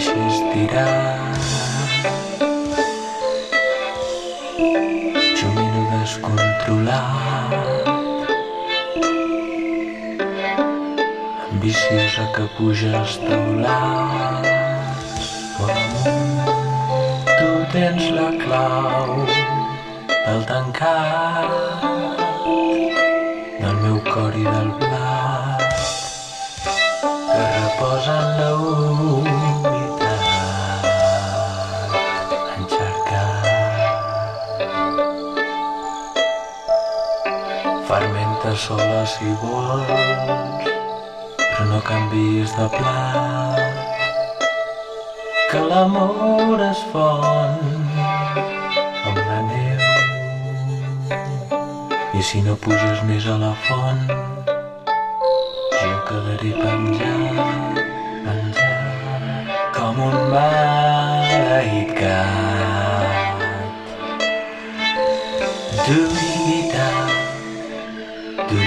deixis tirar. Jumino descontrolat, ambiciosa que puges teulats. Com tu tens la clau del tancat del meu cor i del blat que reposa en la Fermenta sola si vols, però no canvis de plat, que l'amor es fon amb la neu. I si no puges més a la font, jo quedaré penjat, penjat, com un maleït gat. Du-di-da,